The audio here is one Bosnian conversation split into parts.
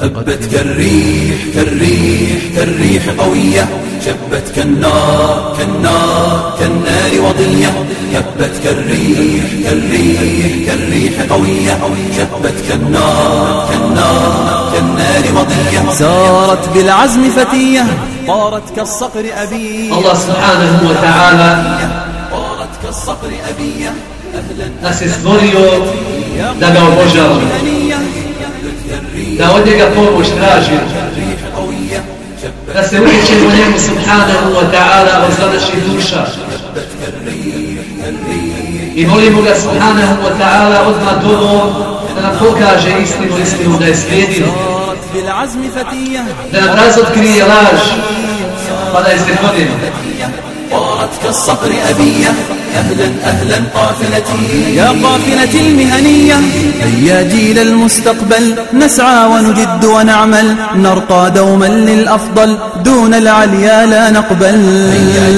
هبت كالريح كالريح كالريح قوية. شبت كالنار كالنار كالنار وضية. هبت كالريح كالريح كالريح قوية. شبت كالنار كالنار كالنار وضية. سارت بالعزم فتية. طارت كالصقر أبية. subhanahu wa ta'ala طارت كالصقر أبية. nas je stvorio da ga obožavamo, هنية da od njega pomoć traži, da se uvjeće u njemu subhanahu wa ta'ala od zadaši duša. I molimo ga subhanahu wa ta'ala odmah tomo da nam pokaže istinu istinu da je slijedio, da nam razotkrije laž, pa da je zrekodino. أهلا أهلا قافلتي. يا قافلة المهنية هيا جيل المستقبل نسعى ونجد ونعمل نرقى دوما للأفضل دون العليا لا نقبل.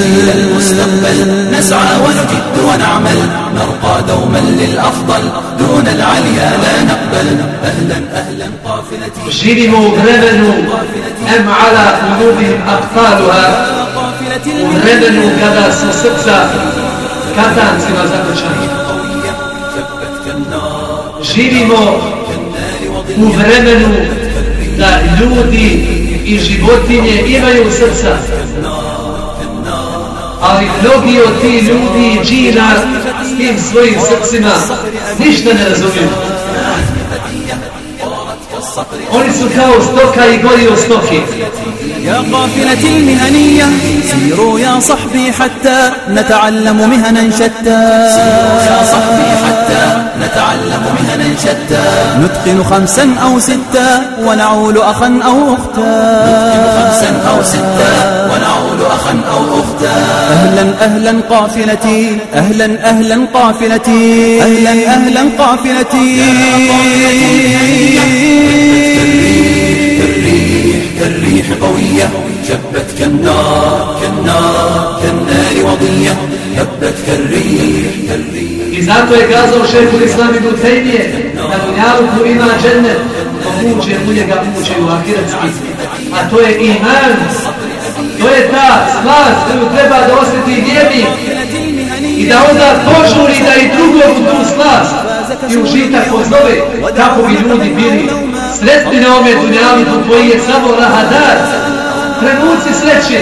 جيل المستقبل نسعى ونجد ونعمل نرقى دوما للأفضل دون العليا لا نقبل. أهلا أهلا قافلتي. Živimo u vremenu em ala ulubihim akfaluha, قافلة u katancima zatočani. Živimo u vremenu da ljudi i životinje imaju srca, ali mnogi od ti ljudi i džina s tim svojim srcima ništa ne razumiju. Oni su kao stoka i gori od stoki. يا قافلة المهنية سيروا يا صحبي حتى نتعلم مهنا شتى. يا صحبي حتى نتعلم مهنا شتى. نتقن خمسا أو ستا ونعول أخا أو أختا. خمسا أو ستا ونعول أخا أو أختا. أهلا أهلا قافلتي أهلا أهلا قافلتي. أهلا أهلا قافلتي. كالريح كالريح قوية شبت كالنار كالنار كالنار وضية هبت كالريح كالريح I zato je kazao šehu Islam ibn Tejmije da dunjaluku ima džennet, moguće u njega uče u ahiretski. A to je iman, to je ta slast koju treba da osjeti vjernik i da onda požuri da i drugom u tu slast i užitak pozove kako bi ljudi bili sretni na ome dunjaluku koji je samo rahadar, trenuci sreće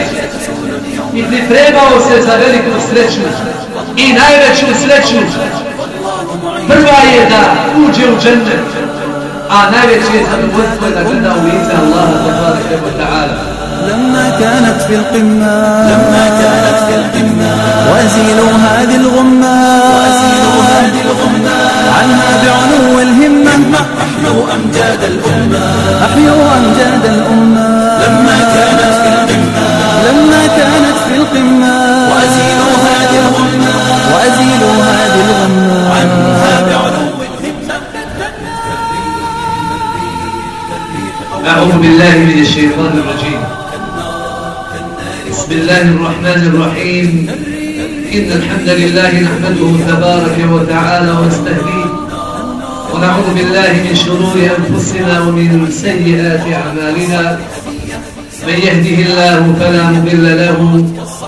i pripremao se za veliku sreću i najveću sreću. Prva je da uđe u džennet, a najveće je zadovoljstvo je da gleda u lice Allaha tabaraka wa ta'ala. لما كانت في القمة لما كانت في القمة وأزيلوا هذه الغمة وأزيلوا هذه الغمة عنها بعلو الهمة أحيوا أمجاد الأمة. أحيوا أمجاد الأمة. لما كانت في القمة. لما كانت في القمة. وأزيلوا هذه الغمة. وأزيلوا هذه الغمة. عنها بعلو أعوذ بالله من الشيطان الرجيم. بسم الله الرحمن الرحيم. إن الحمد لله نحمده تبارك وتعالى ونستهديه ونعوذ بالله من شرور أنفسنا ومن سيئات أعمالنا. من يهده الله فلا مضل له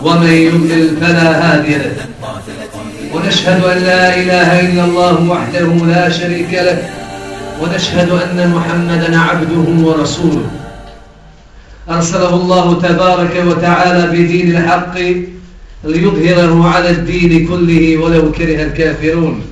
ومن يضلل فلا هادي له. ونشهد أن لا إله إلا الله وحده لا شريك له. ونشهد أن محمدا عبده ورسوله. أرسله الله تبارك وتعالى بدين الحق ليظهره على الدين كله ولو كره الكافرون.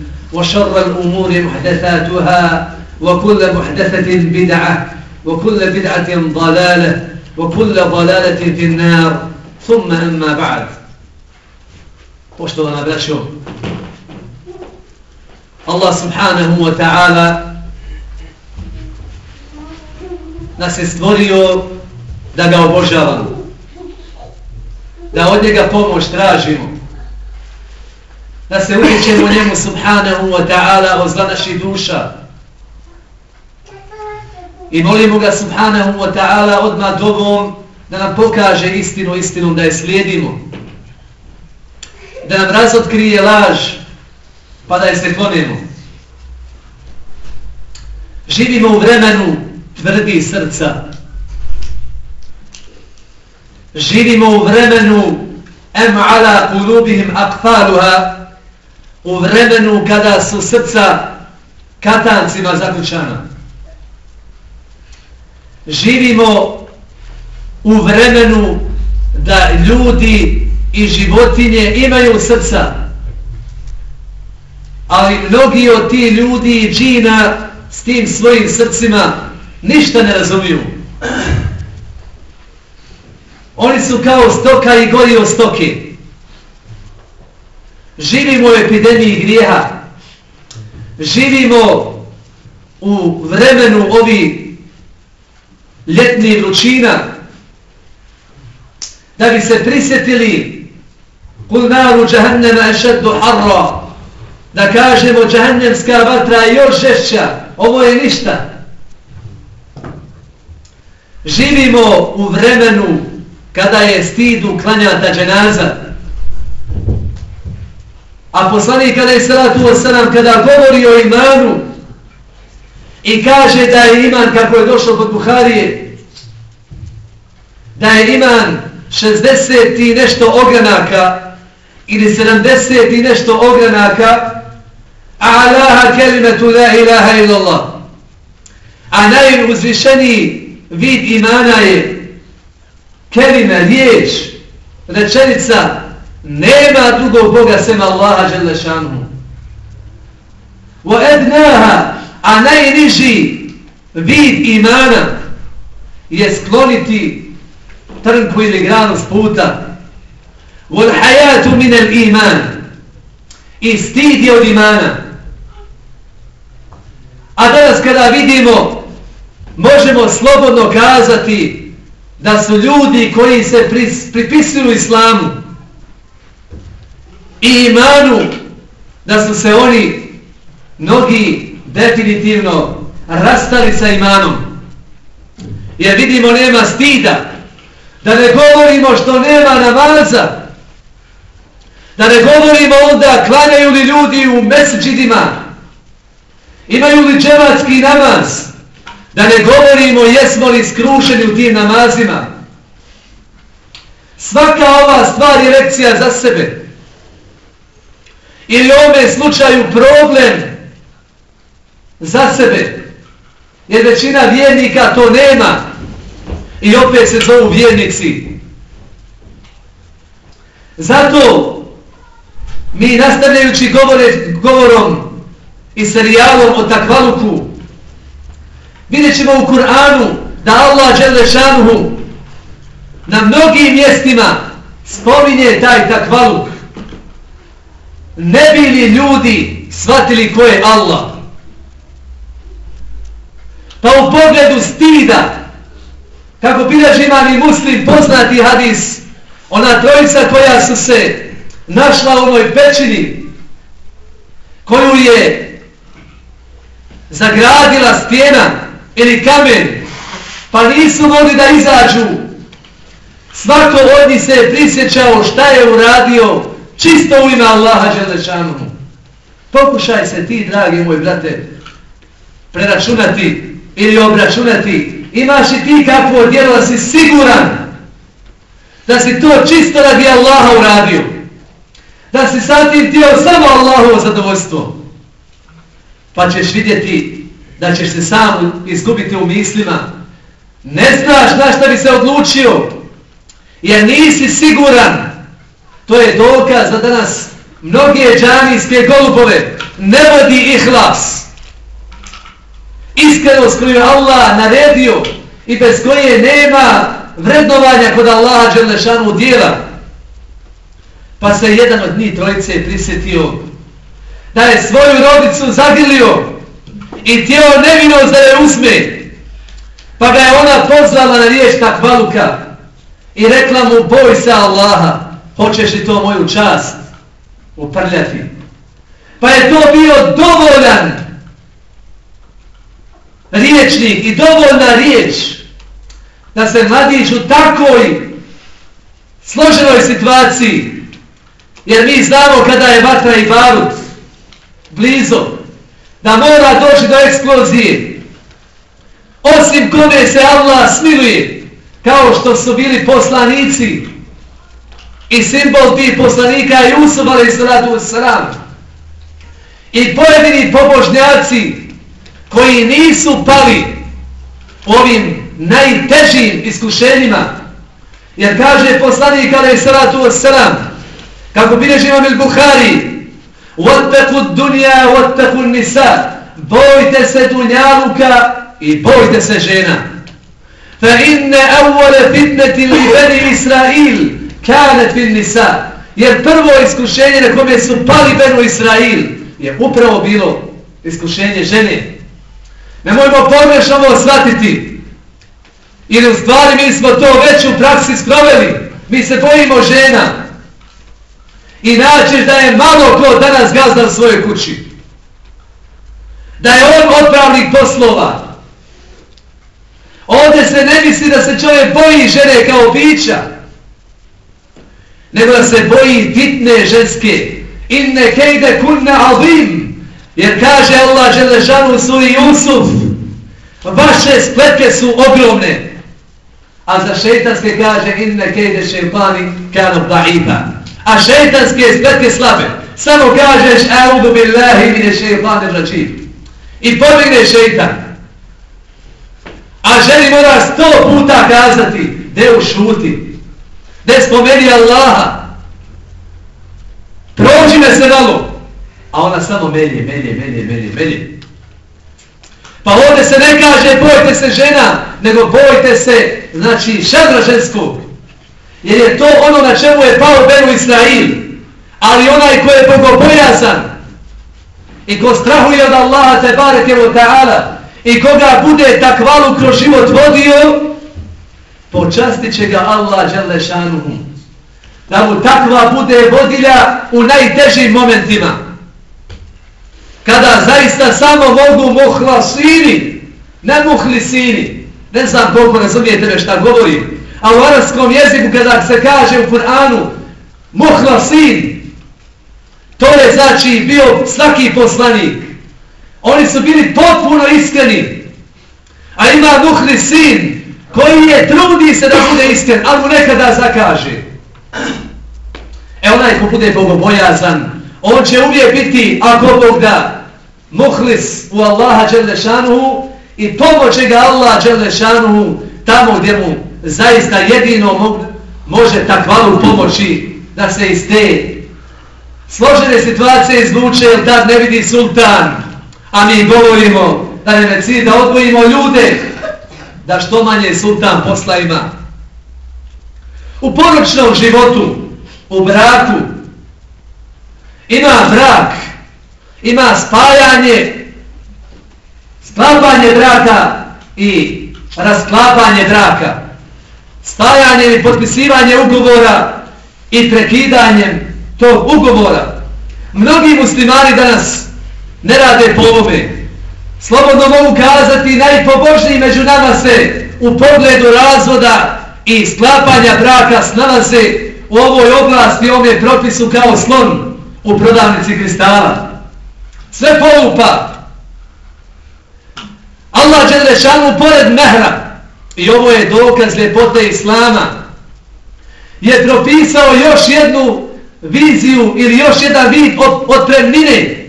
وشر الأمور محدثاتها وكل محدثة بدعة وكل بدعة ضلالة وكل ضلالة في النار. ثم أما بعد. واشتغلنا بلا الله سبحانه وتعالى nas je stvorio da ga obožavamo, da od njega pomoć tražimo, da se utječemo njemu subhanahu wa ta'ala o zla naših duša. I molimo ga subhanahu wa ta'ala odmah dobom da nam pokaže istinu istinom da je slijedimo. Da nam razotkrije laž pa da je se klonimo. Živimo u vremenu tvrdi srca. Živimo u vremenu em ala kulubihim akfaluha u vremenu kada su srca katancima zaključana. Živimo u vremenu da ljudi i životinje imaju srca, ali mnogi od ti ljudi i džina s tim svojim srcima ništa ne razumiju. Oni su kao stoka i gori od stoke živimo u epidemiji grijeha, živimo u vremenu ovi ljetnih vrućina, da bi se prisjetili kul naru džahannema ešeddu harra, da kažemo džahannemska vatra je još žešća, ovo je ništa. Živimo u vremenu kada je stidu uklanjata dženaza, A poslanik kada je salatu wasalam kada govori o imanu i kaže da je iman kako je došlo kod Buharije da je iman 60 i nešto ogranaka ili 70 i nešto ogranaka alaha kelimetu la ilaha illallah. A najuzvišeniji vid imana je kelime, riječ, rečenica Nema drugog Boga sem Allaha žele. Wa ednaha, a najniži vid imana je skloniti trnku ili granu s puta. Wal hayatu min al iman. I stid je od imana. A danas kada vidimo, možemo slobodno kazati da su ljudi koji se pripisuju islamu, i imanu da su se oni mnogi definitivno rastali sa imanom. Jer vidimo nema stida. Da ne govorimo što nema namaza. Da ne govorimo onda klanjaju li ljudi u mesečidima. Imaju li dževatski namaz. Da ne govorimo jesmo li skrušeni u tim namazima. Svaka ova stvar je lekcija za sebe ili u ovome slučaju problem za sebe. Jer većina vjernika to nema i opet se zovu vjernici. Zato mi nastavljajući govore, govorom i serijalom o takvaluku vidjet ćemo u Kur'anu da Allah Đelešanuhu na mnogim mjestima spominje taj takvaluk ne bi li ljudi shvatili ko je Allah. Pa u pogledu stida, kako bilaži imam i muslim poznati hadis, ona trojica koja su se našla u onoj pećini, koju je zagradila stjena ili kamen, pa nisu mogli da izađu, svako od njih se je prisjećao šta je uradio čisto u ime Allaha Đelešanu. Pokušaj se ti, dragi moj brate, preračunati ili obračunati. Imaš i ti kakvo djelo da si siguran da si to čisto radi Allaha uradio. Da si tim tijelo samo Allahovo zadovoljstvo. Pa ćeš vidjeti da ćeš se sam izgubiti u mislima. Ne znaš na šta bi se odlučio, jer nisi siguran. To je dokaz da danas mnoge džanijske golubove ne vodi ihlas. Iskrenost koju je Allah naredio i bez koje nema vrednovanja kod Allaha Đelešanu dijela. Pa se jedan od njih trojice prisjetio da je svoju rodicu zagrlio i tijelo nevinost da je uzme. Pa ga je ona pozvala na riješ takvaluka i rekla mu boj se Allaha, hoćeš li to moju čast uprljati. Pa je to bio dovoljan riječnik i dovoljna riječ da se mladić u takvoj složenoj situaciji, jer mi znamo kada je vatra i barut blizo, da mora doći do eksplozije, osim kome se Allah smiluje, kao što su bili poslanici i simbol tih poslanika i usubali sratu sram. I pojedini pobožnjaci koji nisu pali ovim najtežim iskušenjima, jer kaže poslanik alaih sratu sram, kako bileži imam il Buhari, وَتَّقُ الدُّنْيَا وَتَّقُ النِّسَا Bojte se dunjaluka i bojte se žena. فَإِنَّ أَوَّلَ فِتْنَةِ لِبَنِ إِسْرَائِيلِ kanet bin nisa, jer prvo iskušenje na kome su pali Benu Israil je upravo bilo iskušenje žene. Nemojmo pogreš ovo shvatiti. Ili u stvari mi smo to već u praksi sproveli. Mi se bojimo žena. I naćeš da je malo ko danas gazdan svoje kući. Da je on odpravnik poslova. Ovdje se ne misli da se čovjek boji žene kao bića. Nego da se boji fitne ženske. Inne kejde kunne azim, Jer kaže Allah Želešanu suri Jusuf. Vaše spletke su ogromne. A za šeitanske kaže inne kejde šeitani kanu da'iba a šeitanske spletke slabe. Samo kažeš, audu billahi mine šeitane račim. I pobigne šeitan. A želi mora sto puta kazati, deo ušuti, te spomeni Allaha. Prođi me se malo. A ona samo melje, melje, melje, melje, melje. Pa ovdje se ne kaže bojte se žena, nego bojte se, znači, šadra ženskog. Jer je to ono na čemu je pao Benu Israil. Ali onaj ko je bogobojazan i ko strahuje od Allaha te bareke ta'ala i koga bude takvalu kroz život vodio, počastit će ga Allah Želešanuhu. Da mu takva bude vodilja u najtežim momentima. Kada zaista samo mogu muhlasini, ne muhlisini. Ne znam koliko razumijete me šta govorim. A u arabskom jeziku kada se kaže u Kur'anu muhlasin, to je znači bio svaki poslanik. Oni su bili potpuno iskreni. A ima muhlisin koji je trudi se da bude iskren, ali mu nekada zakaže. E onaj ko bude bogobojazan, on će uvijek biti, ako Bog da, muhlis u Allaha Đelešanuhu i pomoće ga Allah Đelešanuhu tamo gdje mu zaista jedino može takvalu pomoći da se iz te složene situacije izvuče, jer tad ne vidi sultan, a mi govorimo da ne veci da odvojimo ljude, da što manje sultan posla ima. U poročnom životu, u braku, ima brak, ima spajanje, sklapanje braka i rasklapanje braka stajanje i potpisivanje ugovora i prekidanjem tog ugovora. Mnogi muslimani danas ne rade po ovome. Slobodno mogu kazati najpobožniji među nama se u pogledu razvoda i sklapanja braka snalaze u ovoj oblasti ovom je propisu kao slon u prodavnici kristala. Sve polupa. Allah Đelešanu pored mehra i ovo je dokaz ljepote Islama, je propisao još jednu viziju ili još jedan vid od, od premnine.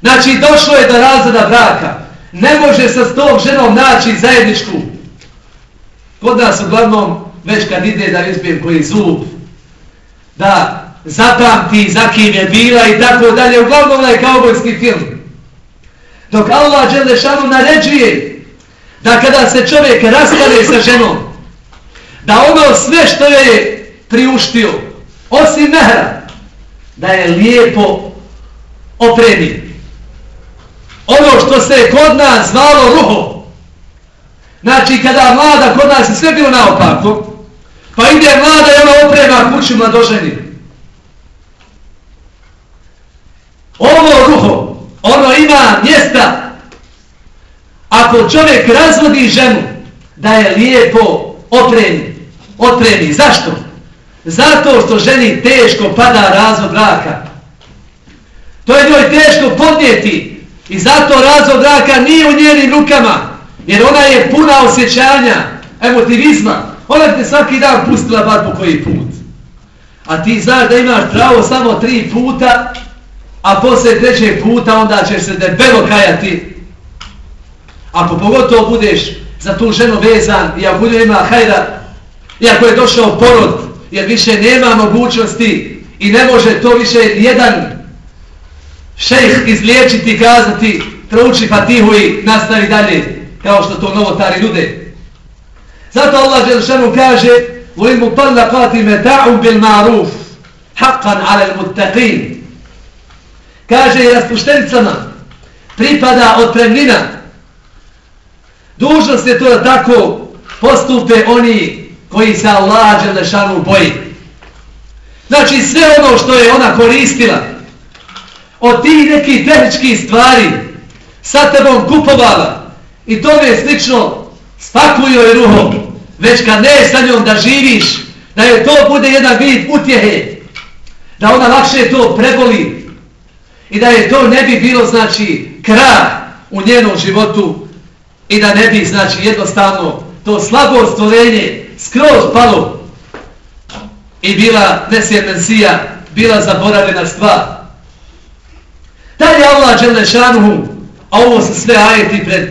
Znači, došlo je do razreda braka. ne može sa s tom ženom naći zajedničku. Kod nas uglavnom, već kad ide da izbijem koji zub, da zapamti za kim je bila i tako dalje, uglavnom je kaubojski film. Dok Allah Đelešanu naređuje da kada se čovjek rastane sa ženom, da ono sve što je priuštio, osim mehra, da je lijepo opremi. Ono što se kod nas zvalo ruho, znači kada mlada kod nas je sve bilo naopako, pa ide mlada i ona oprema kuću mladoženi. Ovo ruho, ono ima mjesta, ako čovjek razvodi ženu, da je lijepo opremi. Opremi. Zašto? Zato što ženi teško pada razvod braka. To je njoj teško podnijeti. I zato razvod braka nije u njenim rukama. Jer ona je puna osjećanja, emotivizma. Ona te svaki dan pustila bar po koji put. A ti znaš da imaš pravo samo tri puta, a posle trećeg puta onda ćeš se debelo kajati. Ako pogotovo budeš za tu ženu vezan i ako nju ima hajda, i ako je došao porod, jer više nema mogućnosti i ne može to više jedan šejh izliječiti i kazati, prouči fatihu i nastavi dalje, kao što to novotari ljude. Zato Allah Đelšanu kaže وَلِمُ طَلَّقَاتِ مَتَعُمْ بِالْمَعْرُوفِ حَقًّا عَلَى الْمُتَّقِينَ Kaže i raspuštenicama pripada otpremnina. Dužnost je to da tako postupe oni koji se Allah Đelešanu boji. Znači sve ono što je ona koristila od tih nekih tehničkih stvari sa tebom kupovala i to je slično spakuju je ruhom već kad ne sa njom da živiš da je to bude jedan vid utjehe da ona lakše to preboli i da je to ne bi bilo znači krah u njenom životu i da ne bi znači jednostavno to slabo stvorenje skroz palo i bila nesjemensija, bila zaboravljena stvar. Dalje Allah Đelešanuhu, a ovo su sve ajeti pred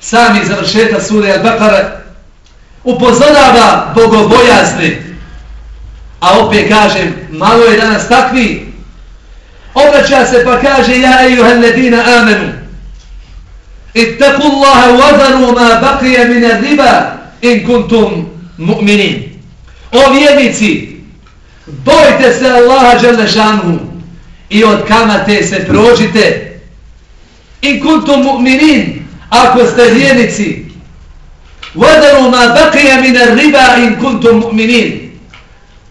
sami završeta sure Al-Baqara, upozorava bogobojazne, a opet kažem, malo je danas takvi, obraća se pa kaže, ja ejuhan ledina amenu, ittaku Allaha wadanu ma baqiya min riba in kuntum mu'minin. O vjernici, bojte se Allaha Đalešanu i od kamate se prožite. In kuntum mu'minin, ako ste vjernici, vadaru ma baqija min riba in kuntum mu'minin.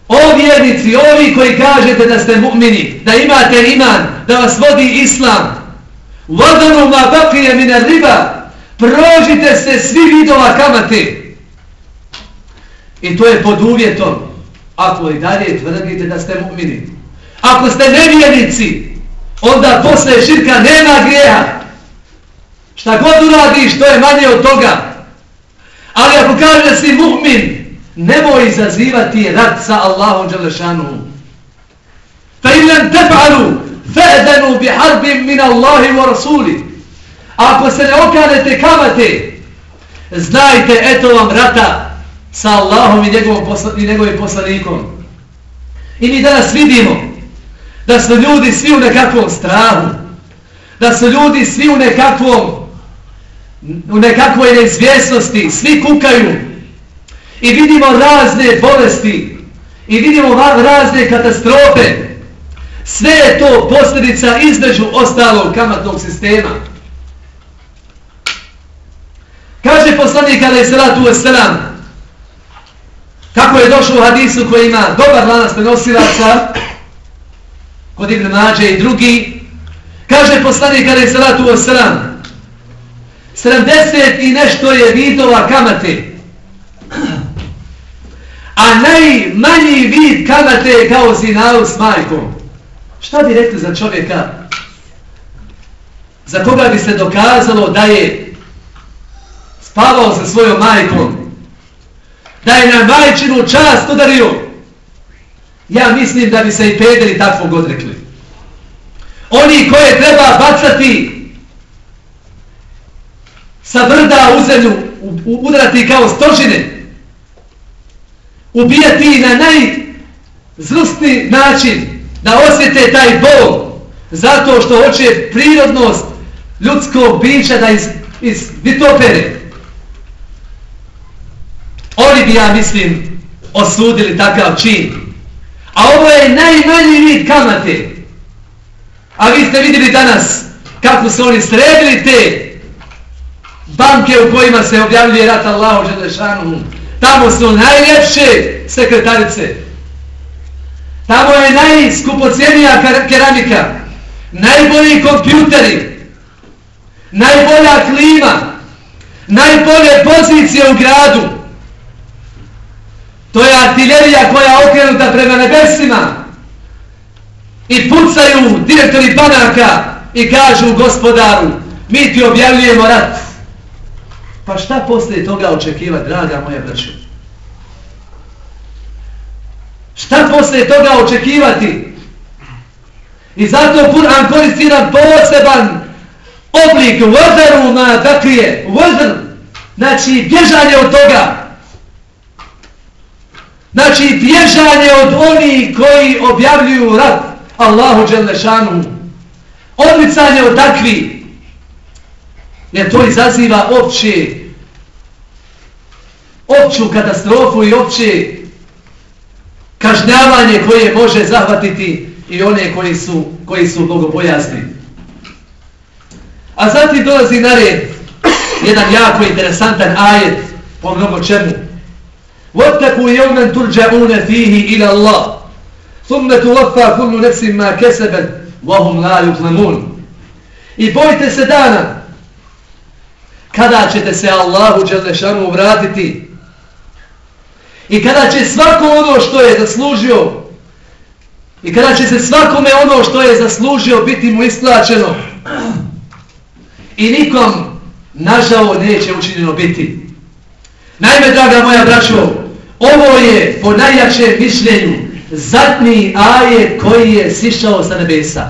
O vjernici, ovi koji kažete da ste mu'mini, da imate iman, da vas vodi islam, vadaru ma baqija min riba, prožite se svi vidova kamate. I to je pod uvjetom ako i dalje tvrdite da ste mu'mini. Ako ste nevjernici, onda posle širka nema grijeha. Šta god uradiš, to je manje od toga. Ali ako kaže da si mu'min, nemoj izazivati rat sa Allahom Đalešanu. Fa ilan tef'alu, fe'danu bi harbim min Allahi wa Rasuli. Ako se ne okanete kamate, znajte, eto vam rata, sa Allahom i njegovim, posla, i njegovim poslanikom. I mi danas vidimo da su ljudi svi u nekakvom strahu, da su ljudi svi u nekakvom u nekakvoj neizvjesnosti, svi kukaju i vidimo razne bolesti i vidimo razne katastrofe. Sve je to posljedica između ostalog kamatnog sistema. Kaže poslanik alaih salatu wasalam, Kako je došlo u hadisu koji ima dobar lanas prenosilaca, kod Ibn Mađe i drugi, kaže poslanik kada je salatu o sram, 70 i nešto je vidova kamate, a najmanji vid kamate je kao zinalu s majkom. Šta bi rekli za čovjeka za koga bi se dokazalo da je spavao sa svojom majkom da je na majčinu čast udario. Ja mislim da bi se i pederi takvog odrekli. Oni koje treba bacati sa brda u zemlju udarati kao stožine, ubijati na najzrustni način da osjete taj bol zato što hoće prirodnost ljudskog bića da iz, iz vitopere. Oni bi, ja mislim, osudili takav čin. A ovo je najmanji vid kamate. A vi ste vidjeli danas kako su oni sredili te banke u kojima se objavljuje rat Allahu Želešanu. Tamo su najljepše sekretarice. Tamo je najskupocijenija keramika, najbolji kompjuteri, najbolja klima, najbolje pozicije u gradu. To je artiljerija koja je okrenuta prema nebesima i pucaju direktori banaka i kažu gospodaru, mi ti objavljujemo rat. Pa šta poslije toga očekiva, draga moja braća? Šta poslije toga očekivati? I zato Kur'an koristi nam poseban oblik vadaru ma dakrije, vadar, znači bježanje od toga. Znači bježanje od onih koji objavljuju rat Allahu Đelešanu. Odmicanje od takvi. Jer to izaziva opće opću katastrofu i opće kažnjavanje koje može zahvatiti i one koji su, koji su bogobojasni. A zatim dolazi na red jedan jako interesantan ajet po mnogo čemu. وَتَّكُوا يَوْمًا تُرْجَعُونَ فِيهِ إِلَى اللَّهِ ثُمَّ تُوَفَّى كُلُّ نَفْسٍ مَا كَسَبَتْ وَهُمْ لَا يُظْلَمُونَ I bojite se dana kada ćete se Allahu Đelešanu vratiti I kada će svako ono što je zaslužio i kada će se svakome ono što je zaslužio biti mu isplaćeno i nikom nažao neće učinjeno biti. Naime, draga moja braćo, ovo je po najjačem mišljenju zadnji ajet koji je sišao sa nebesa.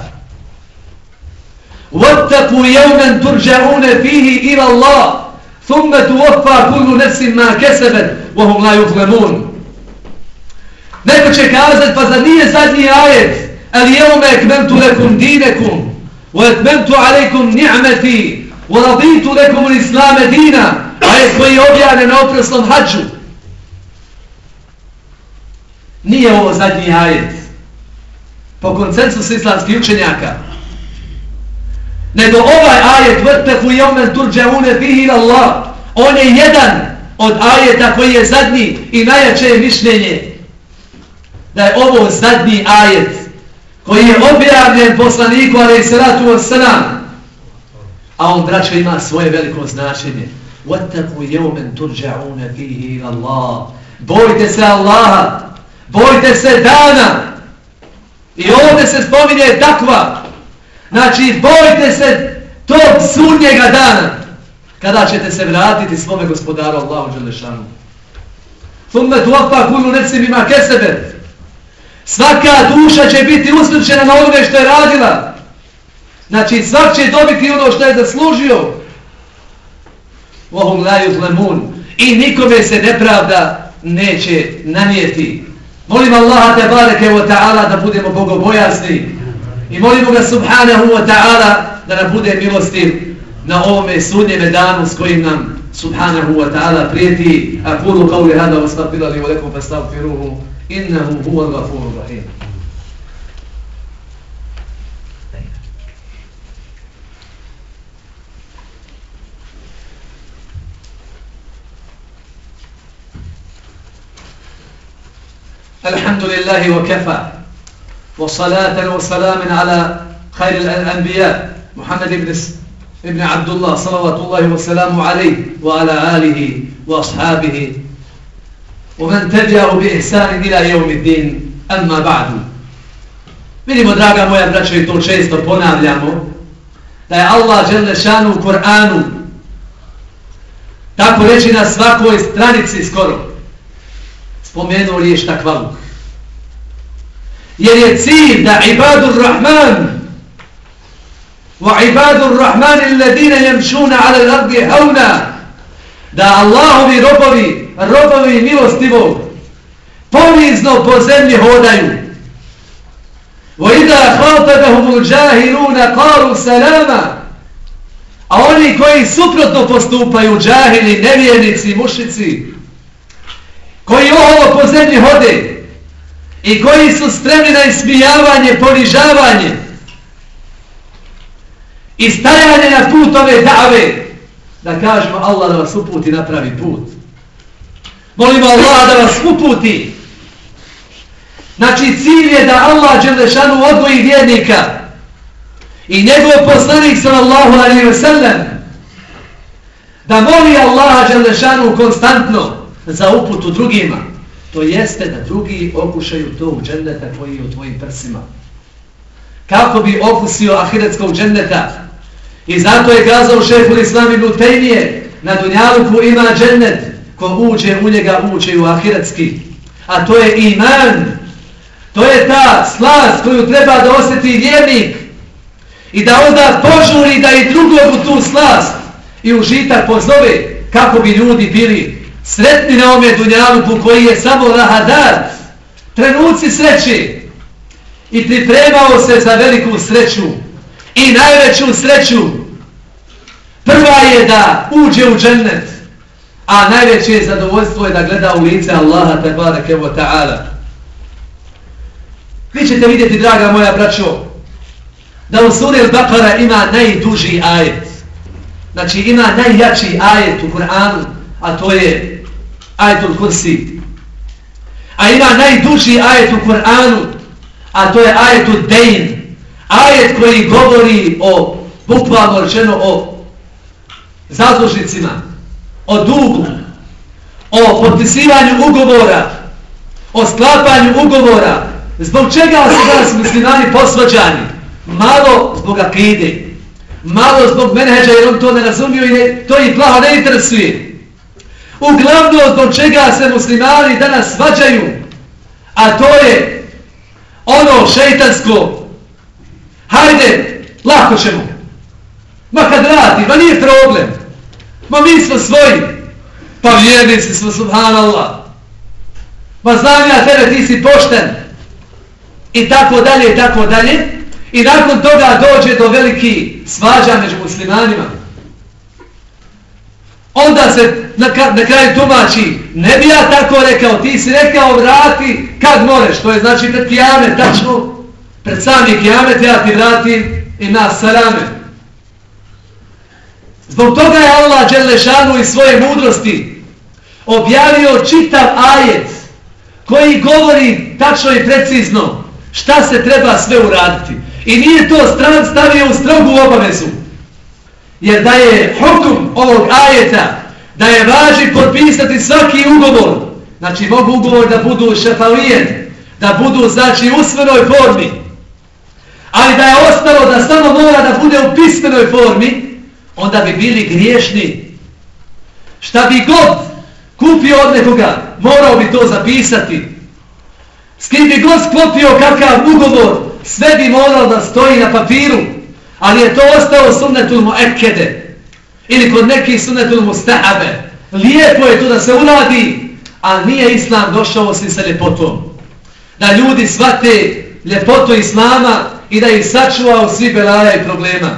وَتَّقُوا يَوْمًا تُرْجَعُونَ فِيهِ إِلَى اللَّهِ ثم توفى كل نفس ما كسبت وهم لا يظلمون Neko će kazati, pa za nije zadnji ajet, ali jevme ekmentu lekum dinekum, wa ekmentu alejkum ni'meti, wa raditu lekum islame dina, ajet koji je objavljen na oproslom hađu. Nije ovo zadnji ajet. Po koncensusu islamskih učenjaka, nego ovaj ajet vrtefu jome turđaune fihi Allah on je jedan od ajeta koji je zadnji i najjače mišljenje da je ovo zadnji ajet koji je objavljen poslaniku ali i ratu od a on braćo ima svoje veliko značenje. وَتَّقُوا jevmen تُرْجَعُونَ فِيهِ إِلَى اللَّهِ bojte se Allaha bojte se dana i ovdje se spominje takva Znači, bojte se tog sunnjega dana kada ćete se vratiti svome gospodaru Allahu Đelešanu. Thumme tuafa kulu necim ima kesebe. Svaka duša će biti usvrćena na onome što je radila. Znači, svak će dobiti ono što je zaslužio. Vohum laju tlemun. I nikome se nepravda neće nanijeti. Molim Allaha te bareke wa ta'ala da budemo bogobojasni. I molimo ga subhanahu wa ta'ala da nam bude milosti na ovome sudnjeme danu s kojim nam subhanahu wa ta'ala prijeti. A kulu qavli hada wa stafila li wa lekum fa stavfiruhu innahu huwa gafuru rahim. الحمد لله وكفى وصلاة وسلام على خير الأنبياء محمد بن ابن عبد الله صلوات الله وسلامه عليه وعلى آله وأصحابه ومن تبعه بإحسان إلى يوم الدين أما بعد Vidimo, draga moja braćo, i to često ponavljamo, da je Allah žele šanu u Koranu, tako reći na svakoj stranici skoro, spomenuo riješ takvaluk jer je cilj da ibadur rahman وعباد الرحمن الذين يمشون على الأرض هونا da Allahovi robovi, robovi milostivog, ponizno po zemlji hodaju. وَإِذَا خَاطَبَهُمُ الْجَاهِلُونَ قَالُوا سَلَامًا A oni koji suprotno postupaju, džahili, nevjernici, mušici, koji oholo po zemlji hode i koji su spremni na ismijavanje, ponižavanje i stajanje na put ove dave, da kažemo Allah da vas uputi na pravi put. Molimo Allah da vas uputi. Znači cilj je da Allah Đelešanu odgoji vjernika i njegov poslanik sallallahu alaihi wa sallam da moli Allah Đelešanu konstantno za uputu drugima. To jeste da drugi okušaju to u dženneta koji je u tvojim prsima. Kako bi okusio ahiretskog dženneta? I zato je kazao šehul Islami Butejnije, na Dunjaluku ima džennet, ko uđe u njega uđe u ahiretski. A to je iman. To je ta slast koju treba da osjeti vjernik. I da onda požuri da i drugog u tu slast i užitak pozove kako bi ljudi bili sretni na ome Dunjaluku koji je samo rahadar. Trenuci sreće. I pripremao se za veliku sreću. I najveću sreću. Prva je da uđe u džennet. A najveće zadovoljstvo je da gleda u lice Allaha tabarake wa ta'ala. Vi ćete vidjeti draga moja braćo da u suri al-Baqara ima najduži ajet. Znači ima najjači ajet u Kur'anu a to je ajetul kursi a ima najduži ajet u Kur'anu a to je ajetul dejn ajet koji govori o, bukvalno rečeno, o zadužnicima, o dugu, o potpisivanju ugovora, o sklapanju ugovora, zbog čega su danas muslimani posvađani? Malo zbog akide, malo zbog menheđa jer on to ne razumio i ne, to ih plaho ne interesuje. Uglavno zbog čega se muslimani danas svađaju, a to je ono šeitansko Hajde, lako ćemo. Ma kad radi, ma nije problem. Ma mi smo svoji. Pa vjernici smo, subhanallah. Ma znam ja tebe, ti si pošten. I tako dalje, i tako dalje. I nakon toga dođe do veliki svađa među muslimanima. Onda se na, na kraju tumači, ne bi ja tako rekao, ti si rekao vrati kad moreš, to je znači pred kijame, tačno pred sami kijamet ja ti vratim i nas salame. Zbog toga je Allah Đelešanu i svoje mudrosti objavio čitav ajet koji govori tačno i precizno šta se treba sve uraditi. I nije to stran stavio u strogu obavezu. Jer da je hukum ovog ajeta da je važi potpisati svaki ugovor. Znači mogu ugovor da budu šefalijen, da budu znači u svojoj formi ali da je ostalo da samo mora da bude u pismenoj formi, onda bi bili griješni. Šta bi god kupio od nekoga, morao bi to zapisati. S kim bi god sklopio kakav ugovor, sve bi moralo da stoji na papiru, ali je to ostalo sunnetul mu ekede, ili kod nekih sunnetul mustahabe. Lijepo je to da se uradi, ali nije islam došao osim sa ljepotom. Da ljudi svate ljepotu islama, i da ih sačuva u svi belaja i problema.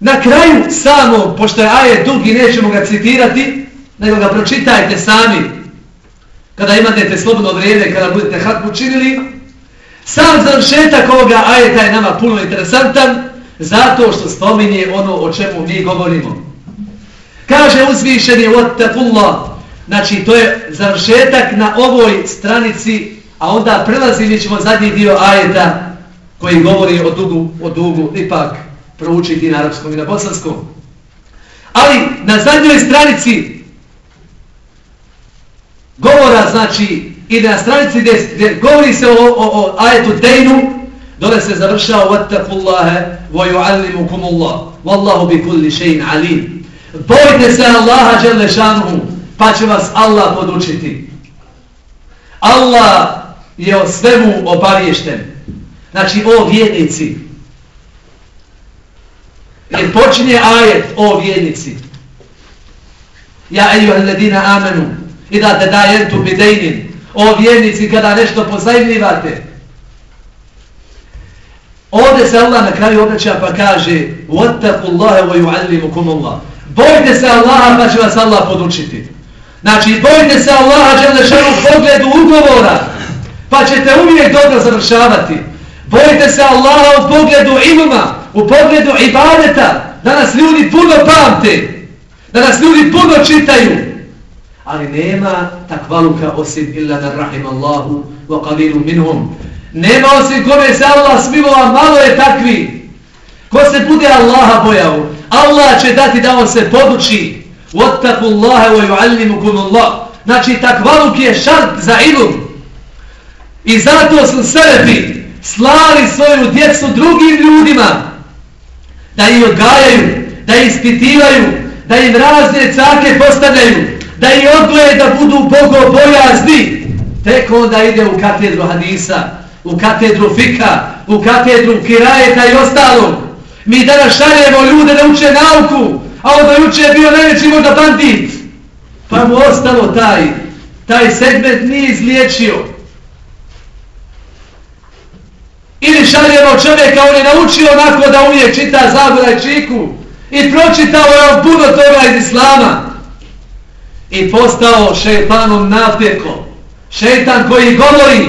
Na kraju samo, pošto je aje i nećemo ga citirati, nego ga pročitajte sami, kada imate slobodno vrijeme, kada budete hatmu činili, sam završetak ovoga ajeta je nama puno interesantan, zato što spominje ono o čemu mi govorimo. Kaže uzvišeni Wattafullah, znači to je završetak na ovoj stranici, a onda prelazili ćemo zadnji dio ajeta, koji govori o dugu, o dugu ipak proučiti na arapskom i na bosanskom. Ali na zadnjoj stranici govora, znači, ide na stranici gdje, gdje govori se o, o, o ajetu Dejnu, dole se završava وَتَّقُوا وَيُعَلِّمُكُمُ اللَّهُ وَاللَّهُ بِكُلِّ شَيْنَ عَلِيمٌ Bojte se Allaha dželle šanuhu, pa će vas Allah podučiti. Allah je o svemu obavješten. Znači, o vjednici, Jer počinje ajet o vjernici. Ja ejuha ledina amenu i da te dajentu bidejnin. O vjernici kada nešto pozajmljivate. Ovdje se Allah na kraju obraća pa kaže وَتَّقُ اللَّهَ وَيُعَلِّمُكُمُ اللَّهِ Bojte se Allaha pa će vas Allah podučiti. Znači, bojte se Allaha Đelešanu u pogledu ugovora pa ćete uvijek dobro završavati. Bojte se Allaha u pogledu iluma, u pogledu ibadeta, da nas ljudi puno pamte, da nas ljudi puno čitaju. Ali nema takvaluka osim illa na rahim Allahu wa qalilu minhum. Nema osim kome se Allah smilova, malo je takvi. Ko se bude Allaha bojao, Allah će dati da on se poduči. Wattaku Allahe wa yu'allimukum Allah. Znači takvaluk je šart za ilum. I zato su selefi slali svoju djecu drugim ljudima da ih odgajaju, da ih ispitivaju, da im razne cake postavljaju, da i odgoje da budu bogobojazni. Tek onda ide u katedru hadisa, u katedru fika, u katedru kirajeta i ostalog. Mi danas šaljemo ljude da uče nauku, a onda juče je bio najveći možda bandit. Pa mu ostalo taj, taj segment nije izliječio. Ili šaljemo čovjeka, on je naučio onako da uvijek čita Zabora i Čiku i pročitao je puno toga iz Islama i postao šeitanom napjekom. Šeitan koji govori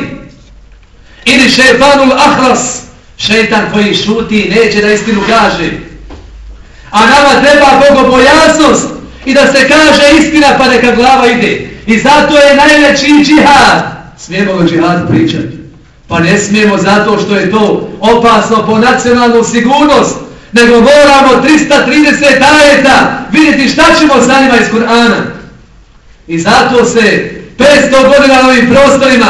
ili šeitanul ahras, šeitan koji šuti i neće da istinu kaže. A nama treba bogobojasnost i da se kaže istina pa neka glava ide. I zato je najveći džihad. Smijemo o džihad pričati? Pa ne smijemo zato što je to opasno po nacionalnu sigurnost, nego moramo 330 ajeta vidjeti šta ćemo sa njima iz Kur'ana. I zato se 500 godina na ovim prostorima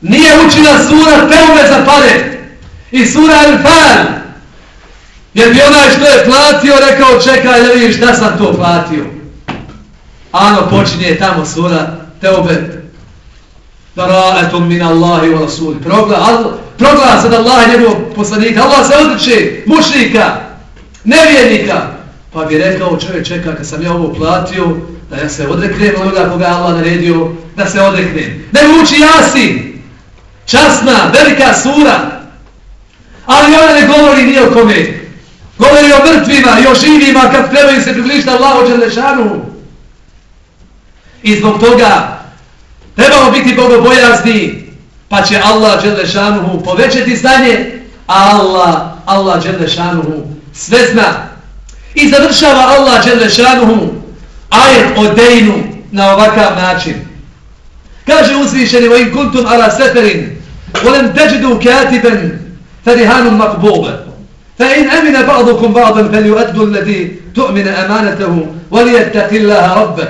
nije učila sura Teume za pare i sura Al-Fal. Jer bi onaj što je platio rekao čekaj da vidiš da sam to platio. Ano počinje tamo sura Teube. Bara'atum min Allahi wa Rasul. Proglas od Allaha i njegovog poslanika. Allah se odliče mušnika, nevjernika. Pa bi rekao čovjek čeka kad sam ja ovo platio, da ja se odreknem onoga koga Allah naredio, da se odreknem. Ne uči jasin, Časna, velika sura. Ali ona ne govori ni o kome. Govori o mrtvima i o živima kad trebaju se približiti Allahu Đelešanu. I zbog toga Trebamo biti bogobojazni, pa će Allah Đelešanuhu povećati stanje, a Allah, Allah Đelešanuhu sve zna. I završava Allah Đelešanuhu ajet o dejnu na ovakav način. Kaže uzvišeni in kuntum ala seferin, volem teđidu katiben ferihanum makbube. فإن أمن بعضكم بعضا فليؤدوا الذي تؤمن أمانته وليتق الله ربه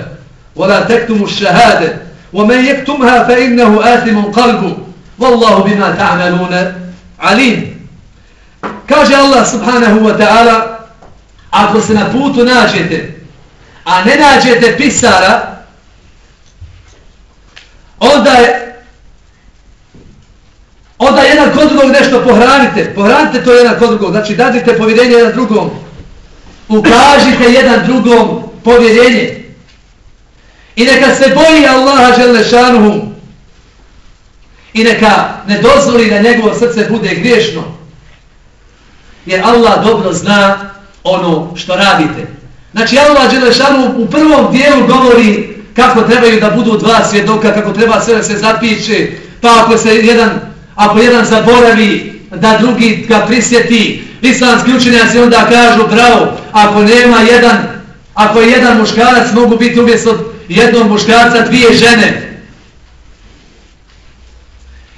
ولا تكتموا الشهادة ومن يكتمها فإنه آثم قلبه والله بما تعملون عليم Allah subhanahu wa ta'ala ako se na putu a ne nađete pisara onda je onda jedan kod drugog nešto pohranite pohranite to jedan kod drugog znači dadite povjerenje jedan drugom ukažite jedan drugom povjerenje I neka se boji Allaha Želešanuhu. I neka ne dozvoli da njegovo srce bude griješno. Jer Allah dobro zna ono što radite. Znači Allah Đelešanu u prvom dijelu govori kako trebaju da budu dva svjedoka, kako treba sve da se zapiše. Pa ako se jedan, ako jedan zaboravi da drugi ga prisjeti, islamski učenjaci onda kažu bravo, ako nema jedan, ako je jedan muškarac mogu biti umjesto jednog muškarca, dvije žene.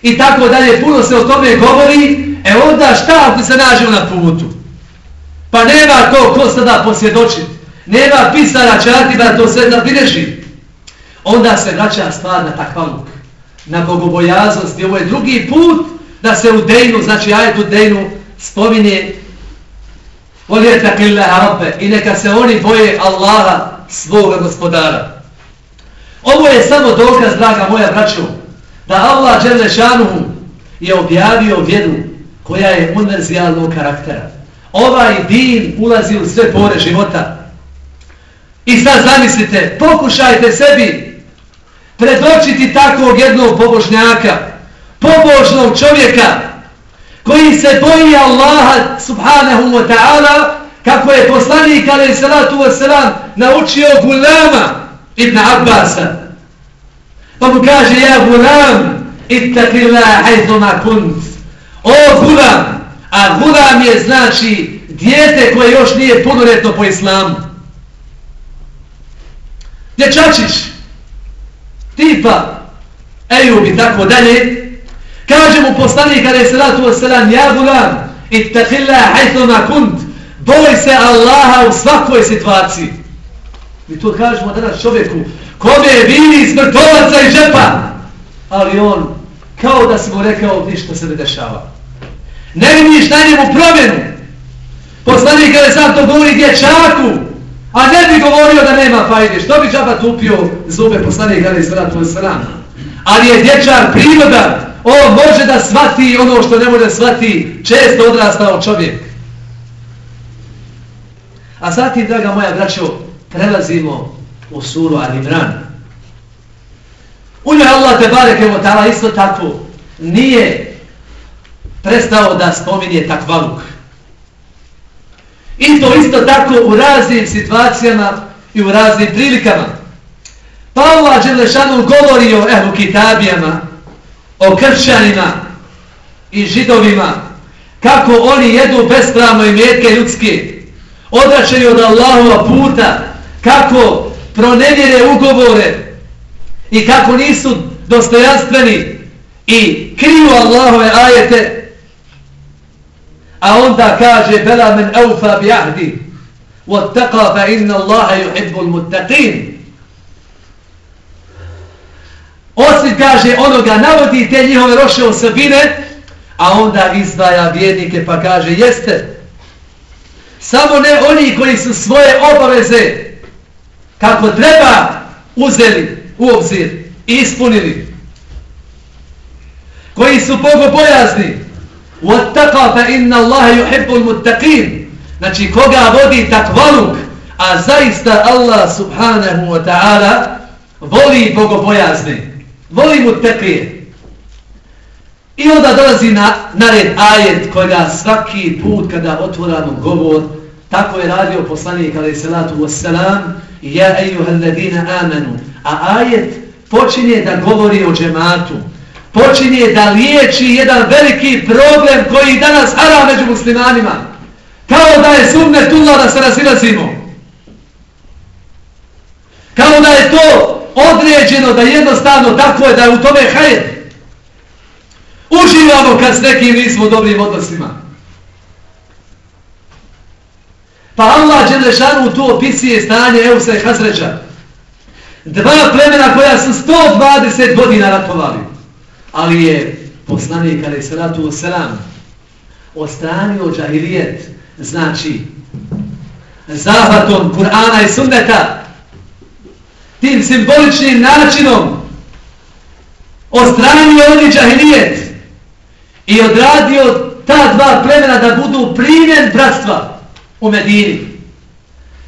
I tako dalje, puno se o tome govori, e onda šta ako se nađemo na putu? Pa nema to ko sada posvjedočiti. Nema pisara čati da to sve zabilježi. Onda se vraća stvar na takvaluk, na bogobojaznost. I ovo je drugi put da se u dejnu, znači ajet u dejnu, spominje Volijeta kille rabbe i neka se oni boje Allaha svoga gospodara. Ovo je samo dokaz, draga moja braćo, da Allah Đelešanuhu je objavio vjeru koja je univerzijalnog karaktera. ovaj din ulazi u sve pore života. I sad zamislite, pokušajte sebi predočiti takvog jednog pobožnjaka, pobožnog čovjeka, koji se boji Allaha subhanahu wa ta'ala, kako je poslanik alaih salatu wa salam naučio gulama ibn Abbasa. Pa mu kaže, ja gulam, ittaqillah hajthuma kunt. O gulam, a gulam je znači dijete koje još nije punoljetno po islamu. Dječačić, tipa, Ejub i tako dalje, kaže mu poslanik alaih salatu wa salam, ja gulam, ittaqilla hajthoma kunt. Boj se Allaha u svakoj situaciji. Mi to kažemo danas čovjeku, kome je vini smrtovaca i žepa. Ali on, kao da smo rekao, ništa se ne dešava. Ne vidiš na njemu promjenu. Poslanik je sam to govori dječaku, a ne bi govorio da nema fajde. Što bi džaba tupio zube poslanik je vrata tvoje sram. Ali je dječar priroda, on može da svati ono što ne može svati često odrastao čovjek. A zatim, draga moja braćo, prelazimo u suru Al-Imran. U njoj Allah te bareke wa ta'ala isto tako nije prestao da spominje takvaluk. I to isto tako u raznim situacijama i u raznim prilikama. Pa Allah Đelešanu govori o ehlu kitabijama, o kršćanima i židovima, kako oni jedu bespravno i mjetke ljudske, odračaju od Allahova puta, kako pronevjere ugovore i kako nisu dostojanstveni i kriju Allahove ajete, a onda kaže bela men eufa bi ahdi wattaqa fa inna Allaha yuhibbul muttaqin. Osim kaže onoga navodi te njihove roše osobine, a onda izdvaja vjernike pa kaže jeste Samo ne oni koji su svoje obaveze kako treba uzeli u obzir i ispunili. Koji su bogobojazni. وَاتَّقَا فَإِنَّ اللَّهَ يُحِبُّ الْمُتَّقِينَ Znači koga vodi takvaluk, a zaista Allah subhanahu wa ta'ala voli bogobojazni. Voli mutekije. I onda dolazi na, na red ajet koga svaki put kada otvoramo govor, tako je radio poslanik alaih salatu wassalam, ja ejuhel ladina amanu. A ajet počinje da govori o džematu, počinje da liječi jedan veliki problem koji danas hara među muslimanima. Kao da je sumne tulla da se razilazimo. Kao da je to određeno da jednostavno tako je da je u tome hajed uživamo kad s nekim nismo dobrim odnosima. Pa Allah Đelešanu tu opisuje stanje Eusa i Hazređa. Dva plemena koja su 120 godina ratovali. Ali je poslanik ali salatu wasalam ostranio džahilijet, znači zahvatom Kur'ana i sunneta, tim simboličnim načinom ostranio oni džahilijet i odradio ta dva plemena da budu primjen bratstva u Medini.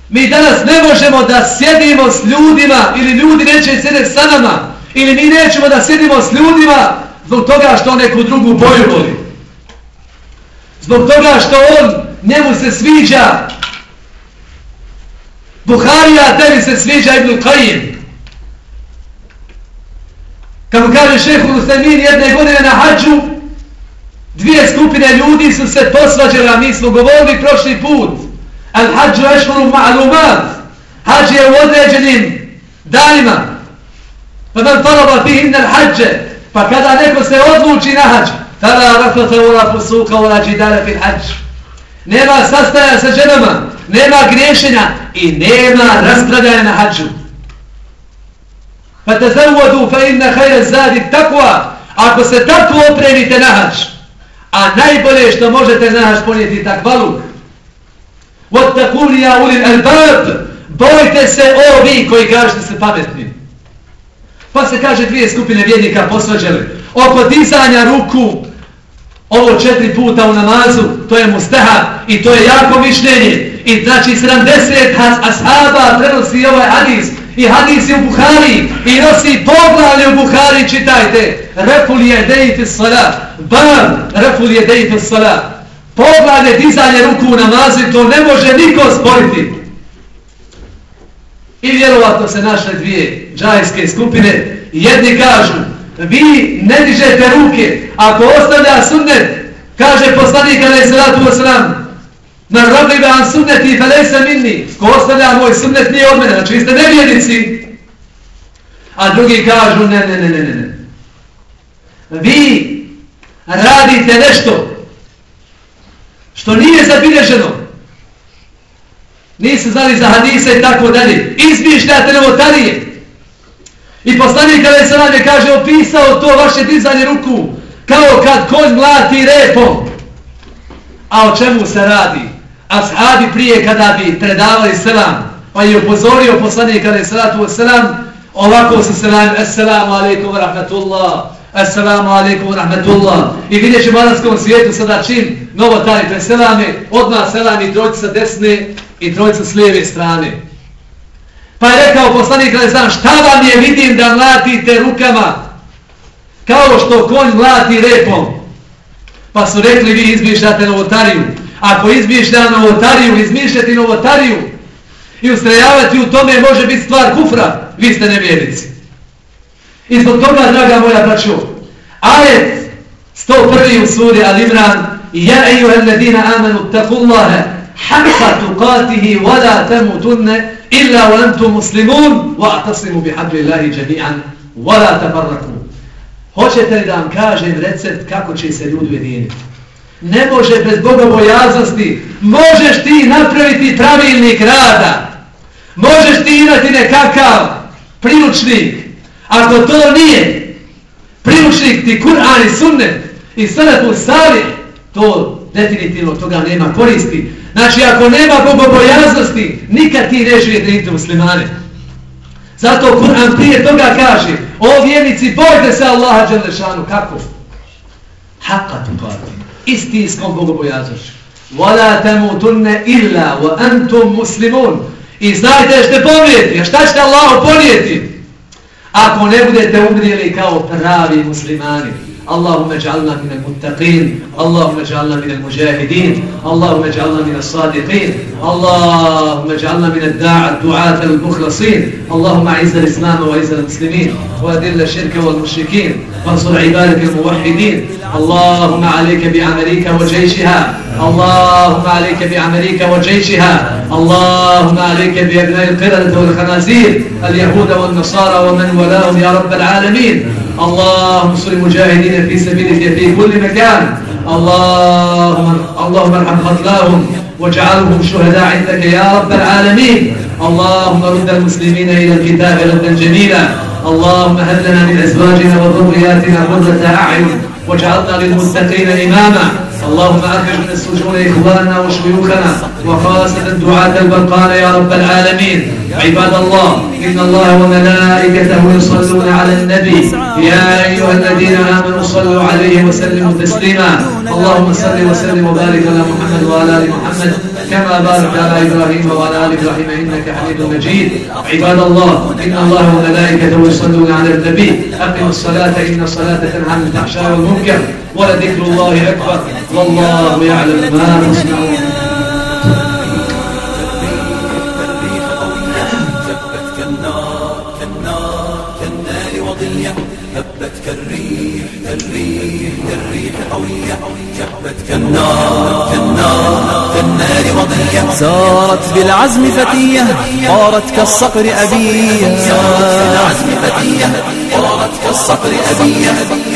Mi danas ne možemo da sjedimo s ljudima ili ljudi neće sjediti sa nama ili mi nećemo da sjedimo s ljudima zbog toga što on neku drugu boju voli. Zbog toga što on njemu se sviđa Buharija, tebi se sviđa Ibn Qajim. Kako kaže šehu Rustemin jedne godine na hađu, Dvije skupine ljudi su se posvađali, a mi smo govorili prošli put. Al hađu ešhuru ma'lumat. Hađ je u određenim danima. Pa man talaba fi inna al hađe. Pa kada neko se odluči na hađ, tada rafata ula fusuka ula džidara fi hađ. Nema sastaja sa ženama, nema griješenja i nema raspravljanja na hađu. Pa fa inna takva. Ako se tako opremite na hađu, A najbolje što možete znaš ponijeti takvaluk. Vattakuli ja ulil albab. Bojte se ovi koji kažete se pametni. Pa se kaže dvije skupine vjednika posvađali. Oko dizanja ruku Ovo četiri puta u namazu, to je mustahab i to je jako mišljenje. I znači 70 has, ashaba prenosi ovaj hadis. I hadis je u Buhari. I nosi poglavlje u Buhari, čitajte. Reful je dejte sala. Bam, reful je dejte sala. Poglavlje dizanje ruku u namazu, to ne može niko sporiti. I vjerovatno se našle dvije džajske skupine. Jedni kažu, vi ne dižete ruke, ako ostavlja sunnet, kaže poslanik alaih salatu wasalam, na rabibe an sunneti felejse minni, ko ostavlja moj sunnet nije od mene, znači vi ste nevjednici. A drugi kažu, ne, ne, ne, ne, ne. Vi radite nešto što nije zabilježeno. Nisu znali za hadise i tako dalje. Izmišljate novotarije. I poslanik kada se nam je kaže opisao to vaše dizanje ruku kao kad konj mlati repom. A o čemu se radi? A sahabi prije kada bi predavali selam pa je upozorio poslanik kada je salatu selam ovako se selam assalamu alaikum wa rahmatullah assalamu alaikum wa rahmatullah i vidjet ćemo u arabskom svijetu sada čim novotari preselame odmah selam i sa desne i trojica s lijeve strane Pa je rekao poslanik kada znam šta vam je vidim da mlatite rukama kao što konj mlati repom. Pa su rekli vi izmišljate novotariju. Ako izmišlja novotariju, izmišljati novotariju i ustrajavati u tome može biti stvar kufra, vi ste nevjernici. I zbog toga, draga moja braćo, ajet 101. u suri Al-Imran Ja ejuha ladina amanu takullaha haqqa tuqatihi ولا تموتن إلا وأنتم مسلمون واعتصموا بحبل الله جميعا ولا تفرقوا hoćete li da vam kažem recept kako će se ljudi ujediniti? Ne može bez bogobojaznosti. Možeš ti napraviti pravilnik rada. Možeš ti imati nekakav priručnik. Ako to nije priručnik ti Kur'an i sunnet i sadatul salih to definitivno toga nema koristi. Znači, ako nema bogobojaznosti, nikad ti ne živjeti muslimane. Zato Kur'an prije toga kaže, o vjernici, bojte se Allaha Đelešanu. Kako? Haka tu pati. Istinskom bogobojaznošću. Vala temu illa wa antum muslimun. I znajte što pomijeti. A šta ćete Allahu ponijeti? Ako ne budete umrijeli kao pravi muslimani. اللهم اجعلنا من المتقين اللهم اجعلنا من المجاهدين اللهم اجعلنا من الصادقين اللهم اجعلنا من الداعة الدعاة المخلصين. اللهم اعز الإسلام وعز المسلمين وأذل الشرك والمشركين وانصر عبادك الموحدين. اللهم عليك بأمريكا وجيشها. اللهم عليك بأمريكا وجيشها. اللهم عليك بأبناء القردة والخنازير اليهود والنصارى ومن ولاهم يا رب العالمين. اللهم انصر المجاهدين في سبيلك في كل مكان. اللهم اللهم ارحم قتلاهم واجعلهم شهداء عندك يا رب العالمين. اللهم رد المسلمين إلى الكتاب ردا جميلا. اللهم هب لنا من أزواجنا وذرياتنا قرة أعين. واجعلنا للمتقين إماما. اللهم اخرج من السجون إخواننا وشيوخنا وخاصة الدعاة البرقان يا رب العالمين. عباد الله إن الله وملائكته يصلون على النبي. يا أيها الذين آمنوا صلوا عليه وسلموا تسليما. اللهم صل وسلم وبارك على محمد وعلى آل محمد كما بارك على إبراهيم وعلى آل إبراهيم إنك حميد مجيد. عباد الله إن الله وملائكته يصلون على النبي. أقم الصلاة إن الصلاة تنهى عن الفحشاء والمنكر ولذكر الله أكبر. والله يعلم ما تصنعون. كالنار وضية سارت بالعزم فتية طارت كالصقر أبية. سارت بالعزم فتية طارت كالصقر أبية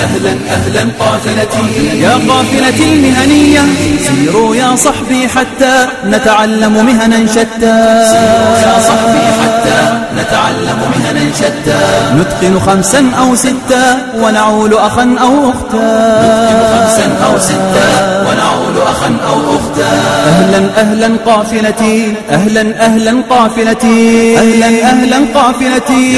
أهلا أهلا قافلتي يا قافلة المهنية سيروا يا صحبي حتى نتعلم مهنا شتى. يا صحبي حتى نتعلم مهنا شتى نتقن خمسا أو ستا ونعول أخا أو أختا. خمسا أو ستا ونعول أخا أو أختا. أهلا أهلا قافلتي. أهلا أهلا قافلتي. أهلا أهلا قافلتي.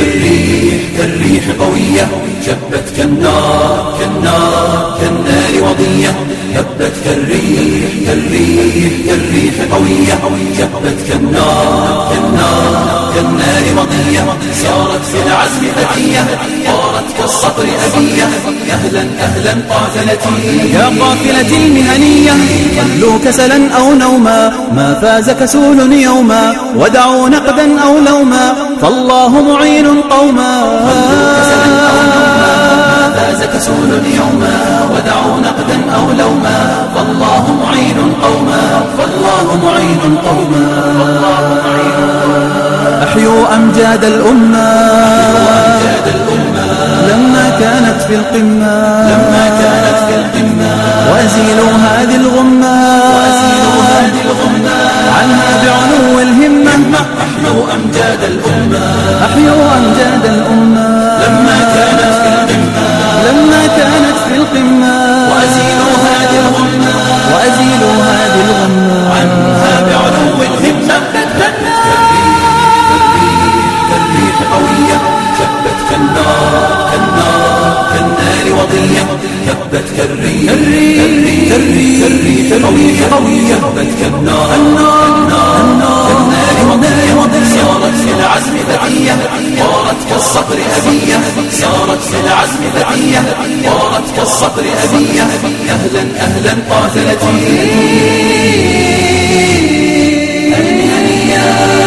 الريح الريح قوية. شبت كالنار كالنار كالنار. قضية هبت كالريح كالريح كالريح قوية. كبت كالنار كالنار كالنار مضية. سارت في العزم فتية طارت كالصقر أبية أهلا أهلا قاتلتي. يا قافلتي المهنية خلوا كسلا أو نوما. ما فاز كسول يوما. ودعوا نقدا أو لوما. فالله معين قوما. خلوا كسلا أو كسول يوما ودعوا نقدا أو لوما فالله معين قوما فالله معين قوما أحيوا أمجاد الأمة لما كانت في القمة لما كانت في القمة وأزيلوا هذه الغمة وأزيلوا هذه الغمة عنها بعلو الهمة. أحيوا أمجاد الأمة أحيوا أمجاد الأمة لما كانت القمة وأزيلوا هذه الغمة. وأزيلوا هذه الغمة. عنها بعلو الهمة. كالريح قوية. شبت كالنار كالنار كالنار وضية. هبت كالريح كالريح كالريح قوية. قوية هبت كالنار كالنار كالنار وضية. سارت في العزم فتية طارت كالصقر أبية سارت في العزم بقية. طارت كالصقر أبية أهلا أهلا قاتلتي. هنيا